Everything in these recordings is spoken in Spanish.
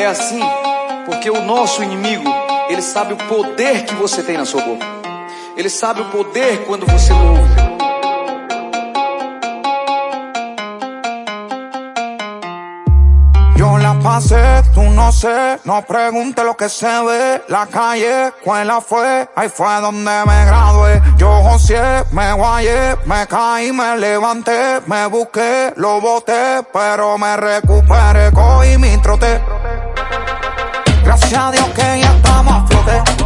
É assim porque o nosso inimigo, ele sabe o poder que você tem na sua boca. Ele sabe o poder quando você louva. Yo la pasé, tú no sé, no pregunte lo que se ve. La calle, escuela fue, ahí fue donde me gradué. Yo joseé, me guayé, me caí, me levanté, me busqué, lo boté, pero me recuperé, cogí mi troté. Gracias a Dios que ya estamos a flote.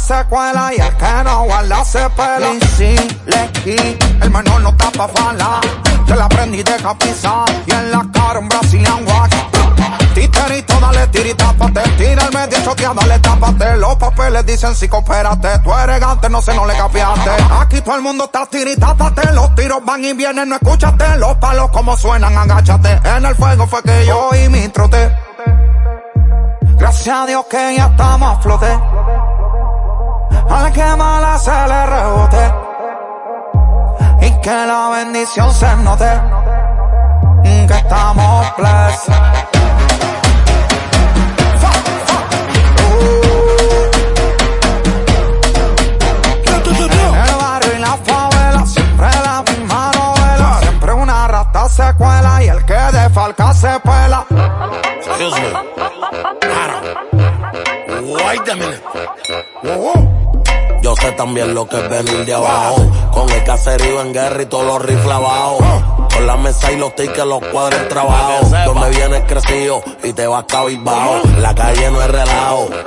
Secuela y el que no guarda se pela. Y si le el menor no tapa fala. Te la aprendí de capiza y en la cara un Brazilian wax. Titerito, dale tirita pate, tira el medio choquea, dale tápate. Los papeles dicen si coopérate, tú eres gante, no sé, no le capiaste. Aquí todo el mundo está tiritápate, los tiros van y vienen, no escúchate. Los palos como suenan, agáchate. En el fuego fue que yo y mi trote. Gracias a Dios que ya estamos a flote. Que la bendición se note. Que estamos blessed. En el barrio y la favela, siempre la misma novela. Siempre una rata secuela y el que defalca se pela. Excuse me. Aaron. Wait a minute. Whoa. Yo sé también lo que es venir de abajo. Con el caserío en guerra y todos los rifles abajo. Con la mesa y los tickets, los cuadros en trabajo. Donde vienes crecido y te vas cabizbajo. La calle no es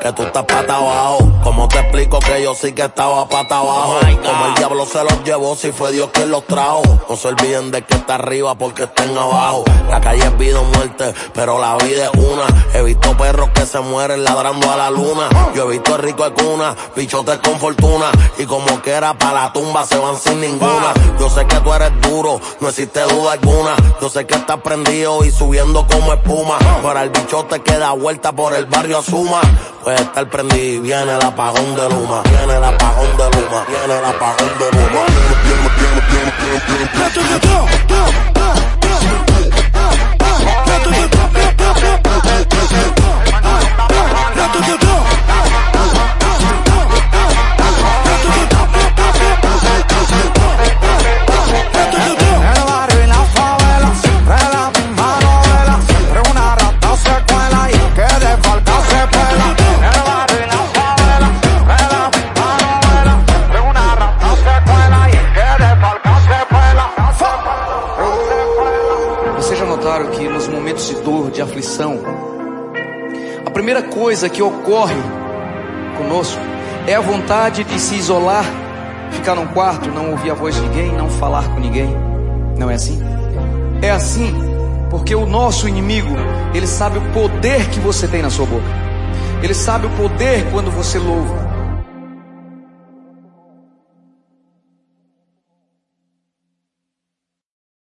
que tú estás pata abajo. Como te explico que yo sí que estaba pata abajo? Como el diablo se los llevó, si fue Dios quien los trajo. No se olviden de que está arriba porque estén abajo. La calle es vida o muerte, pero la vida es una. He visto perros que se mueren ladrando a la luna. Yo he visto el rico de cuna, bichotes con fortuna. Y como que era para la tumba, se van sin ninguna. Yo sé que tú eres duro, no existe duda alguna. Yo sé que estás prendido y subiendo como espuma. Para el bichote que da vuelta por el barrio Suma. Puede estar prendido viene el apagón de luma. Viene el apagón de luma. Viene el apagón de luma. Nos momentos de dor, de aflição, a primeira coisa que ocorre conosco é a vontade de se isolar, ficar num quarto, não ouvir a voz de ninguém, não falar com ninguém. Não é assim? É assim porque o nosso inimigo, ele sabe o poder que você tem na sua boca. Ele sabe o poder quando você louva.